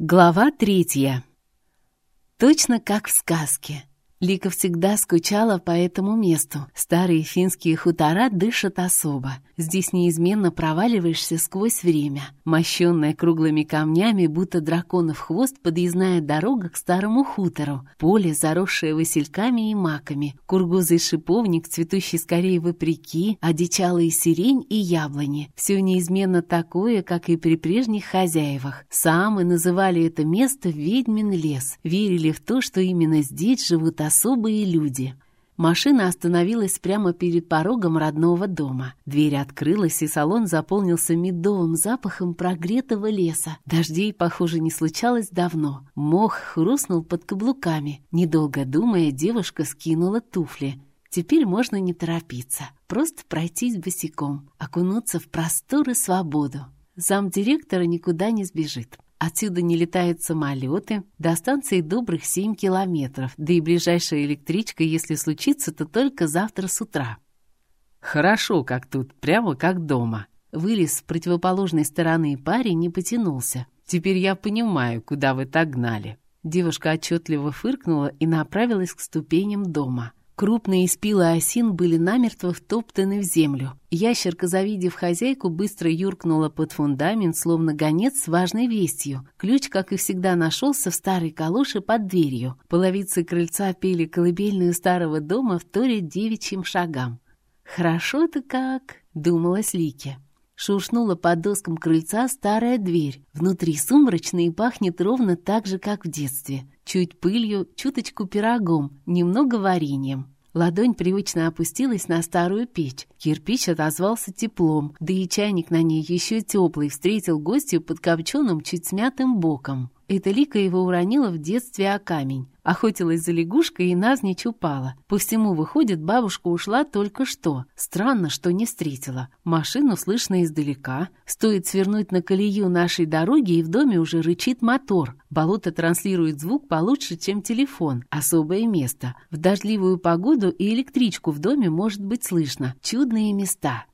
Глава третья. Точно как в сказке. Лика всегда скучала по этому месту. Старые финские хутора дышат особо. Здесь неизменно проваливаешься сквозь время. Мощенная круглыми камнями, будто драконов хвост, подъездная дорога к старому хутору. Поле, заросшее васильками и маками. Кургузый шиповник, цветущий скорее вопреки, одичалые сирень и яблони. Все неизменно такое, как и при прежних хозяевах. Самы называли это место «Ведьмин лес». Верили в то, что именно здесь живут особые люди. Машина остановилась прямо перед порогом родного дома. Дверь открылась, и салон заполнился медовым запахом прогретого леса. Дождей, похоже, не случалось давно. Мох хрустнул под каблуками. Недолго думая, девушка скинула туфли. Теперь можно не торопиться, просто пройтись босиком, окунуться в простор и свободу. Зам директора никуда не сбежит. Отсюда не летают самолеты, до станции добрых 7 километров, да и ближайшая электричка, если случится, то только завтра с утра. Хорошо, как тут, прямо как дома. Вылез с противоположной стороны парень не потянулся. Теперь я понимаю, куда вы так гнали. Девушка отчетливо фыркнула и направилась к ступеням дома. Крупные спилы осин были намертво втоптаны в землю. Ящерка, завидев хозяйку, быстро юркнула под фундамент, словно гонец с важной вестью. Ключ, как и всегда, нашелся в старой калоше под дверью. Половицы крыльца пели колыбельную старого дома в торе девичьим шагам. «Хорошо-то как!» — думалась Лике. Шуршнула под доскам крыльца старая дверь. Внутри сумрачно и пахнет ровно так же, как в детстве. Чуть пылью, чуточку пирогом, немного вареньем. Ладонь привычно опустилась на старую печь. Кирпич отозвался теплом, да и чайник на ней еще теплый встретил гостью под копченым, чуть смятым боком. Эта Лика его уронила в детстве о камень. Охотилась за лягушкой и назничь упала. По всему выходит, бабушка ушла только что. Странно, что не встретила. Машину слышно издалека. Стоит свернуть на колею нашей дороги, и в доме уже рычит мотор. Болото транслирует звук получше, чем телефон. Особое место. В дождливую погоду и электричку в доме может быть слышно. Чудные места.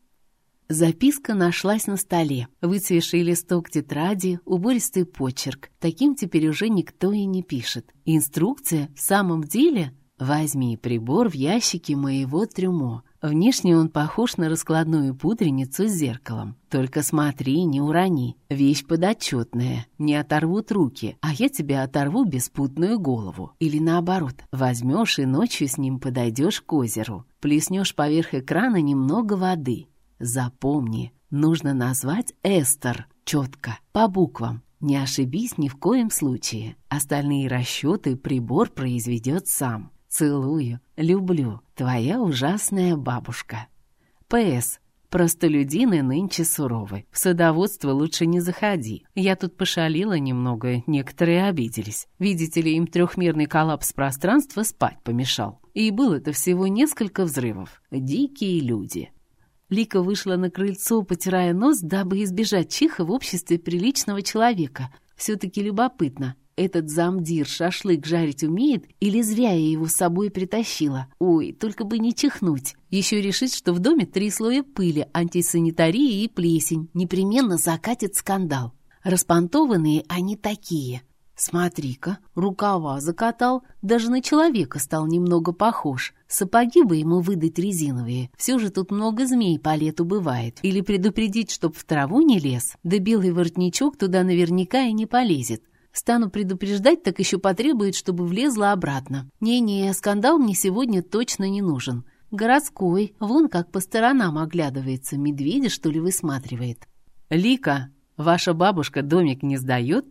Записка нашлась на столе. Выцвеший листок тетради, убористый почерк. Таким теперь уже никто и не пишет. Инструкция в самом деле? Возьми прибор в ящике моего трюмо. Внешне он похож на раскладную пудреницу с зеркалом. Только смотри, не урони. Вещь подотчетная. Не оторвут руки, а я тебе оторву беспутную голову. Или наоборот, возьмешь и ночью с ним подойдешь к озеру. Плеснешь поверх экрана немного воды. Запомни, нужно назвать Эстер четко, по буквам. Не ошибись ни в коем случае. Остальные расчеты прибор произведет сам. Целую, люблю. Твоя ужасная бабушка. П.С. Простолюдины нынче суровы. В садоводство лучше не заходи. Я тут пошалила немного, некоторые обиделись. Видите ли, им трехмерный коллапс пространства спать помешал. И было-то всего несколько взрывов. Дикие люди. Лика вышла на крыльцо, потирая нос, дабы избежать чиха в обществе приличного человека. Все-таки любопытно. Этот замдир шашлык жарить умеет или зря я его с собой притащила? Ой, только бы не чихнуть. Еще решит, что в доме три слоя пыли, антисанитария и плесень. Непременно закатит скандал. Распонтованные они такие. Смотри-ка, рукава закатал, даже на человека стал немного похож. Сапоги бы ему выдать резиновые, все же тут много змей по лету бывает. Или предупредить, чтоб в траву не лез, да белый воротничок туда наверняка и не полезет. Стану предупреждать, так еще потребует, чтобы влезла обратно. Не-не, скандал мне сегодня точно не нужен. Городской, вон как по сторонам оглядывается, медведя, что ли, высматривает. «Лика, ваша бабушка домик не сдает?»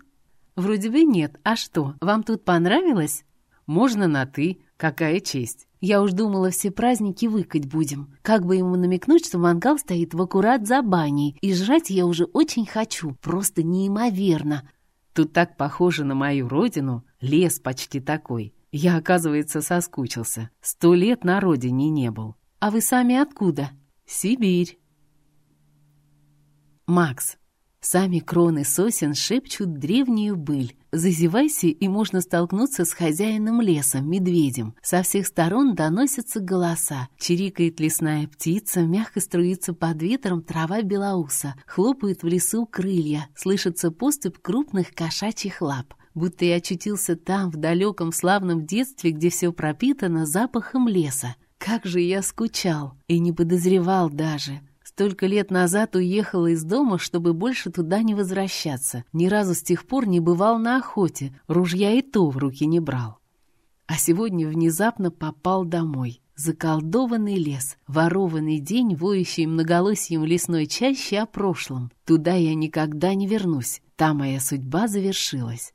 «Вроде бы нет. А что, вам тут понравилось?» «Можно на «ты». Какая честь!» Я уж думала, все праздники выкать будем. Как бы ему намекнуть, что мангал стоит в аккурат за баней, и жрать я уже очень хочу, просто неимоверно. Тут так похоже на мою родину, лес почти такой. Я, оказывается, соскучился. Сто лет на родине не был. А вы сами откуда? Сибирь. Макс. Сами кроны сосен шепчут древнюю быль. Зазевайся, и можно столкнуться с хозяином леса, медведем. Со всех сторон доносятся голоса. Чирикает лесная птица, мягко струится под ветром трава белоуса. Хлопают в лесу крылья, слышится поступь крупных кошачьих лап. Будто я очутился там, в далеком славном детстве, где все пропитано запахом леса. Как же я скучал и не подозревал даже. Столько лет назад уехала из дома, чтобы больше туда не возвращаться. Ни разу с тех пор не бывал на охоте, ружья и то в руки не брал. А сегодня внезапно попал домой. Заколдованный лес, ворованный день, воющий многолосьем лесной чаще о прошлом. Туда я никогда не вернусь. Та моя судьба завершилась.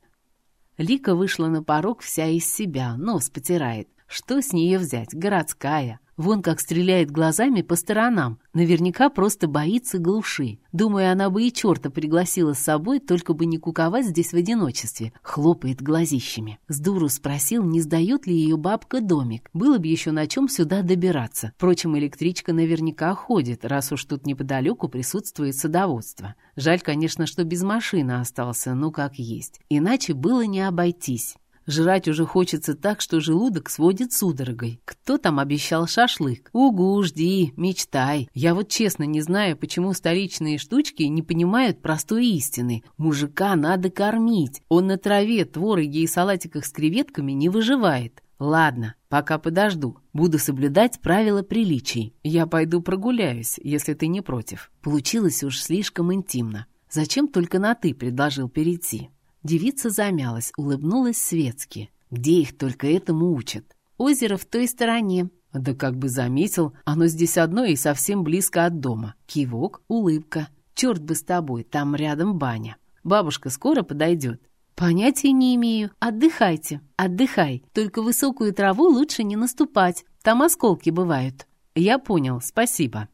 Лика вышла на порог вся из себя, нос потирает. Что с нее взять? Городская. Вон как стреляет глазами по сторонам. Наверняка просто боится глуши. Думаю, она бы и черта пригласила с собой, только бы не куковать здесь в одиночестве. Хлопает глазищами. С дуру спросил, не сдает ли ее бабка домик. Было бы еще на чем сюда добираться. Впрочем, электричка наверняка ходит, раз уж тут неподалеку присутствует садоводство. Жаль, конечно, что без машины остался, ну как есть. Иначе было не обойтись. Жрать уже хочется так, что желудок сводит судорогой. Кто там обещал шашлык? Угу, жди, мечтай. Я вот честно не знаю, почему столичные штучки не понимают простой истины. Мужика надо кормить. Он на траве, твороге и салатиках с креветками не выживает. Ладно, пока подожду. Буду соблюдать правила приличий. Я пойду прогуляюсь, если ты не против. Получилось уж слишком интимно. Зачем только на «ты» предложил перейти? Девица замялась, улыбнулась светски. Где их только этому учат? Озеро в той стороне. Да как бы заметил, оно здесь одно и совсем близко от дома. Кивок, улыбка. Черт бы с тобой, там рядом баня. Бабушка скоро подойдет. Понятия не имею. Отдыхайте. Отдыхай. Только высокую траву лучше не наступать. Там осколки бывают. Я понял, спасибо.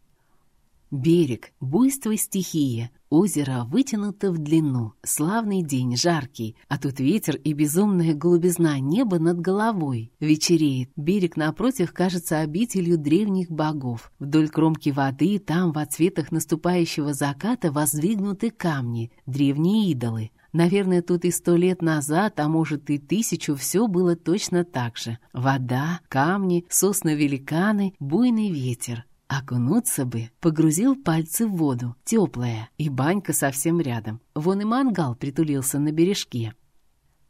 Берег, буйство стихия, озеро вытянуто в длину, славный день, жаркий, а тут ветер и безумная голубизна неба над головой. Вечереет, берег напротив кажется обителью древних богов. Вдоль кромки воды, там в отцветах наступающего заката воздвигнуты камни, древние идолы. Наверное, тут и сто лет назад, а может и тысячу, все было точно так же. Вода, камни, сосны-великаны, буйный ветер. Окунуться бы, погрузил пальцы в воду, теплая, и банька совсем рядом. Вон и мангал притулился на бережке.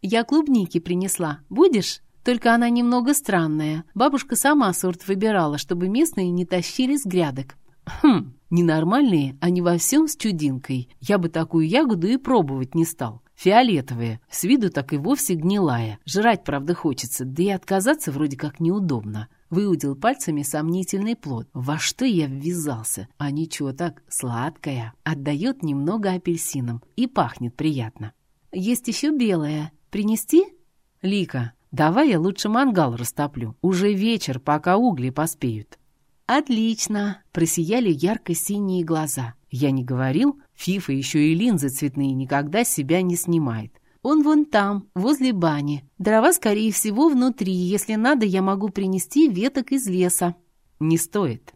«Я клубники принесла. Будешь?» Только она немного странная. Бабушка сама сорт выбирала, чтобы местные не тащили с грядок. Хм, ненормальные, они во всем с чудинкой. Я бы такую ягоду и пробовать не стал. Фиолетовая, с виду так и вовсе гнилая. Жрать, правда, хочется, да и отказаться вроде как неудобно. Выудил пальцами сомнительный плод. Во что я ввязался? А ничего так, сладкая. Отдает немного апельсином и пахнет приятно. Есть еще белая. Принести? Лика, давай я лучше мангал растоплю. Уже вечер, пока угли поспеют. Отлично. Просияли ярко-синие глаза. Я не говорил, Фифа еще и линзы цветные никогда себя не снимает. Он вон там, возле бани. Дрова, скорее всего, внутри. Если надо, я могу принести веток из леса. Не стоит.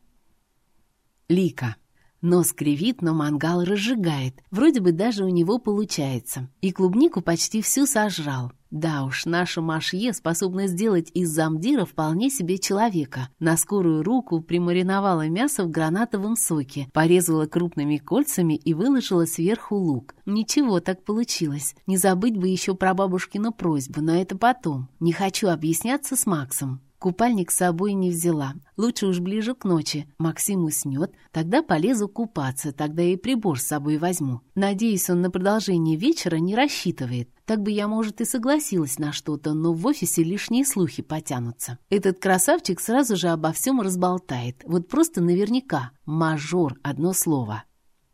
Лика. Нос кривит, но мангал разжигает. Вроде бы даже у него получается. И клубнику почти всю сожрал. Да уж, наша Машье способна сделать из замдира вполне себе человека. На скорую руку примариновала мясо в гранатовом соке, порезала крупными кольцами и выложила сверху лук. Ничего, так получилось. Не забыть бы еще про бабушкину просьбу, но это потом. Не хочу объясняться с Максом. Купальник с собой не взяла. Лучше уж ближе к ночи. Максим уснет, тогда полезу купаться, тогда и прибор с собой возьму. Надеюсь, он на продолжение вечера не рассчитывает. Так бы я, может, и согласилась на что-то, но в офисе лишние слухи потянутся. Этот красавчик сразу же обо всем разболтает. Вот просто наверняка. Мажор, одно слово.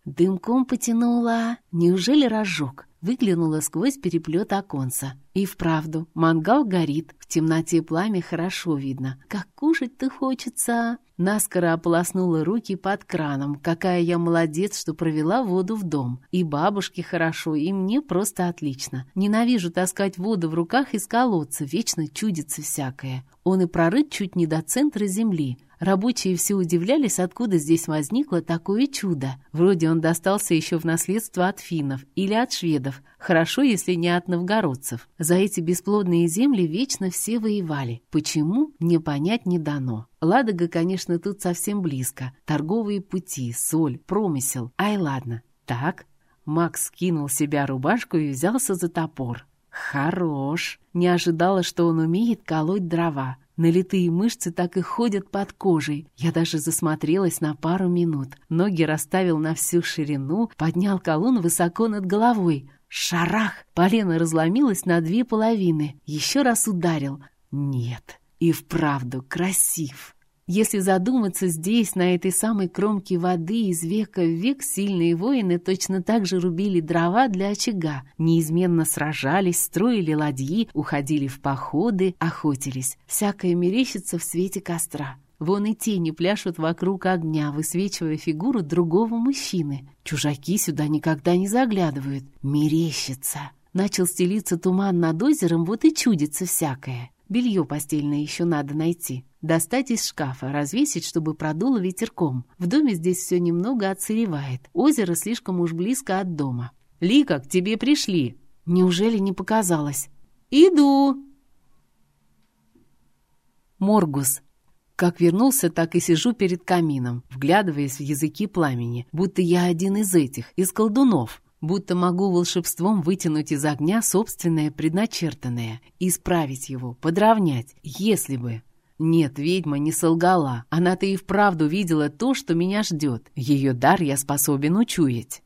Дымком потянула. Неужели разжег? Выглянула сквозь переплет оконца. И вправду, мангал горит, в темноте пламя хорошо видно. Как кушать-то хочется. Наскоро ополоснула руки под краном. Какая я молодец, что провела воду в дом. И бабушке хорошо, и мне просто отлично. Ненавижу таскать воду в руках из колодца, вечно чудится всякое. Он и прорыт чуть не до центра земли. Рабочие все удивлялись, откуда здесь возникло такое чудо. Вроде он достался еще в наследство от финнов или от шведов. Хорошо, если не от новгородцев. За эти бесплодные земли вечно все воевали. Почему, мне понять не дано. Ладога, конечно, тут совсем близко. Торговые пути, соль, промысел. Ай, ладно. Так. Макс скинул себя рубашку и взялся за топор. Хорош. Не ожидала, что он умеет колоть дрова. Налитые мышцы так и ходят под кожей. Я даже засмотрелась на пару минут. Ноги расставил на всю ширину, поднял колонн высоко над головой. Шарах! Полено разломилось на две половины. Еще раз ударил. Нет, и вправду красив. Если задуматься здесь, на этой самой кромке воды из века в век сильные воины точно так же рубили дрова для очага, неизменно сражались, строили ладьи, уходили в походы, охотились. Всякое мерещится в свете костра. Вон и тени пляшут вокруг огня, высвечивая фигуру другого мужчины. Чужаки сюда никогда не заглядывают. Мерещится. Начал стелиться туман над озером, вот и чудится всякое. Белье постельное еще надо найти. Достать из шкафа, развесить, чтобы продуло ветерком. В доме здесь все немного отсыревает. Озеро слишком уж близко от дома. «Лика, к тебе пришли!» Неужели не показалось? «Иду!» Моргус. Как вернулся, так и сижу перед камином, вглядываясь в языки пламени, будто я один из этих, из колдунов будто могу волшебством вытянуть из огня собственное предначертанное, исправить его, подровнять, если бы... Нет, ведьма не солгала. Она-то и вправду видела то, что меня ждет. Ее дар я способен учуять.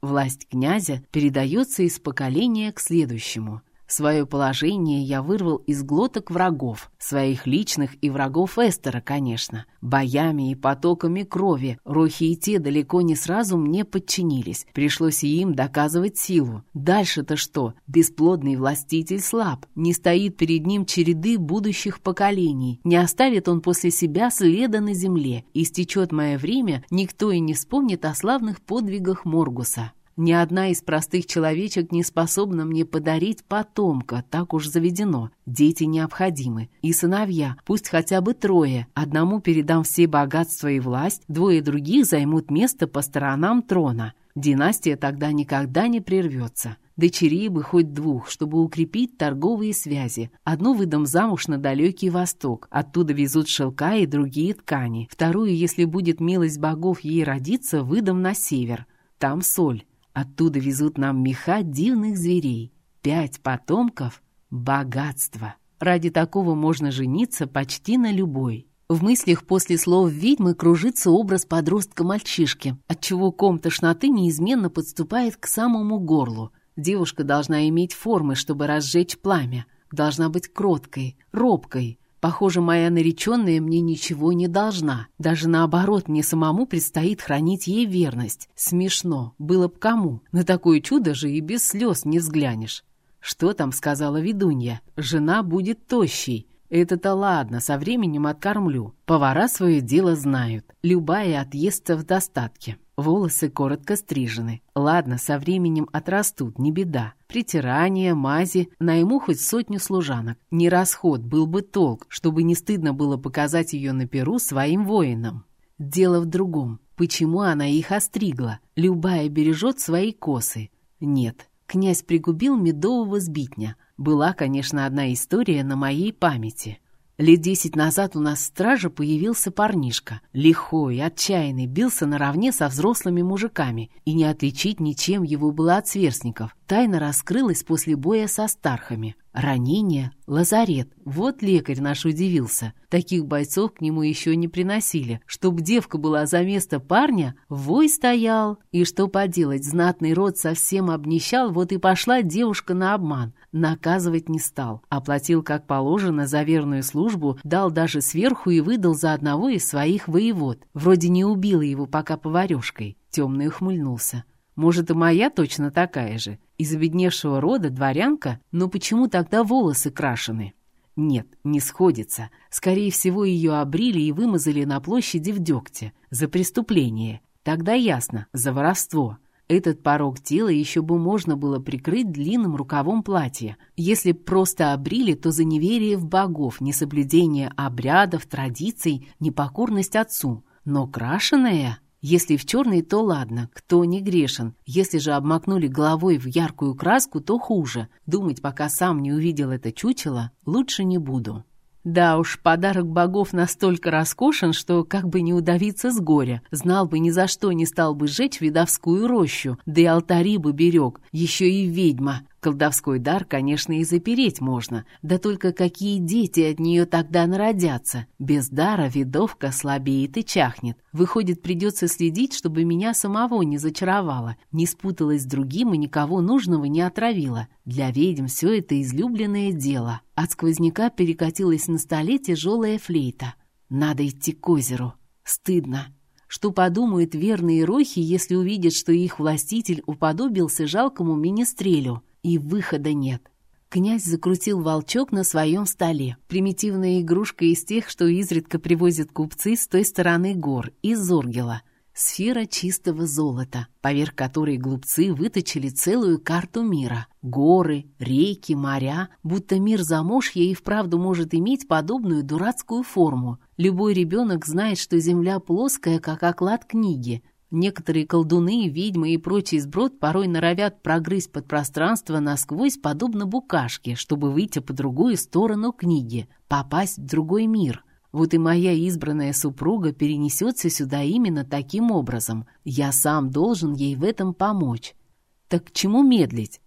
Власть князя передается из поколения к следующему. Свое положение я вырвал из глоток врагов, своих личных и врагов Эстера, конечно. Боями и потоками крови рохи и те далеко не сразу мне подчинились. Пришлось и им доказывать силу. Дальше-то что? Бесплодный властитель слаб. Не стоит перед ним череды будущих поколений. Не оставит он после себя следа на земле. Истечет мое время, никто и не вспомнит о славных подвигах Моргуса. Ни одна из простых человечек не способна мне подарить потомка, так уж заведено. Дети необходимы. И сыновья, пусть хотя бы трое. Одному передам все богатства и власть, двое других займут место по сторонам трона. Династия тогда никогда не прервется. Дочерей бы хоть двух, чтобы укрепить торговые связи. Одну выдам замуж на далекий восток. Оттуда везут шелка и другие ткани. Вторую, если будет милость богов ей родиться, выдам на север. Там соль. Оттуда везут нам меха дивных зверей. Пять потомков — богатство. Ради такого можно жениться почти на любой. В мыслях после слов ведьмы кружится образ подростка-мальчишки, отчего ком тошноты неизменно подступает к самому горлу. Девушка должна иметь формы, чтобы разжечь пламя. Должна быть кроткой, робкой, Похоже, моя нареченная мне ничего не должна. Даже наоборот, мне самому предстоит хранить ей верность. Смешно. Было б кому. На такое чудо же и без слез не взглянешь. Что там сказала ведунья? Жена будет тощей. Это-то ладно, со временем откормлю. Повара свое дело знают. Любая отъестся в достатке. Волосы коротко стрижены. Ладно, со временем отрастут, не беда. Притирание, мази, найму хоть сотню служанок. Не расход, был бы толк, чтобы не стыдно было показать ее на перу своим воинам. Дело в другом. Почему она их остригла? Любая бережет свои косы. Нет, князь пригубил медового сбитня. Была, конечно, одна история на моей памяти. Лет десять назад у нас в страже появился парнишка. Лихой, отчаянный, бился наравне со взрослыми мужиками, и не отличить ничем его было от сверстников. Тайна раскрылась после боя со стархами. Ранение, лазарет. Вот лекарь наш удивился. Таких бойцов к нему еще не приносили. Чтоб девка была за место парня, вой стоял. И что поделать, знатный род совсем обнищал, вот и пошла девушка на обман. Наказывать не стал. Оплатил как положено за верную службу, дал даже сверху и выдал за одного из своих воевод. Вроде не убила его пока поварешкой. Темный ухмыльнулся. Может, и моя точно такая же. Из обедневшего рода дворянка, но почему тогда волосы крашены? Нет, не сходится. Скорее всего, ее обрили и вымазали на площади в дегте. За преступление. Тогда ясно, за воровство. Этот порог тела еще бы можно было прикрыть длинным рукавом платья. Если просто обрили, то за неверие в богов, несоблюдение обрядов, традиций, непокорность отцу. Но крашеная... Если в черный, то ладно, кто не грешен. Если же обмакнули головой в яркую краску, то хуже. Думать, пока сам не увидел это чучело, лучше не буду. Да уж, подарок богов настолько роскошен, что как бы не удавиться с горя. Знал бы, ни за что не стал бы сжечь видовскую рощу, да и алтари бы берег, еще и ведьма. Колдовской дар, конечно, и запереть можно, да только какие дети от нее тогда народятся? Без дара видовка слабеет и чахнет. Выходит, придется следить, чтобы меня самого не зачаровало, не спуталась с другим и никого нужного не отравила. Для ведьм все это излюбленное дело. От сквозняка перекатилась на столе тяжелая флейта. Надо идти к озеру. Стыдно. Что подумают верные рохи, если увидят, что их властитель уподобился жалкому министрелю? И выхода нет. Князь закрутил волчок на своем столе. Примитивная игрушка из тех, что изредка привозят купцы с той стороны гор, из Зоргела. Сфера чистого золота, поверх которой глупцы выточили целую карту мира. Горы, реки, моря, будто мир замошья и вправду может иметь подобную дурацкую форму. Любой ребенок знает, что Земля плоская, как оклад книги, Некоторые колдуны, ведьмы и прочий сброд порой норовят прогрызть подпространство насквозь, подобно букашке, чтобы выйти по другую сторону книги, попасть в другой мир. Вот и моя избранная супруга перенесется сюда именно таким образом. Я сам должен ей в этом помочь. Так к чему медлить?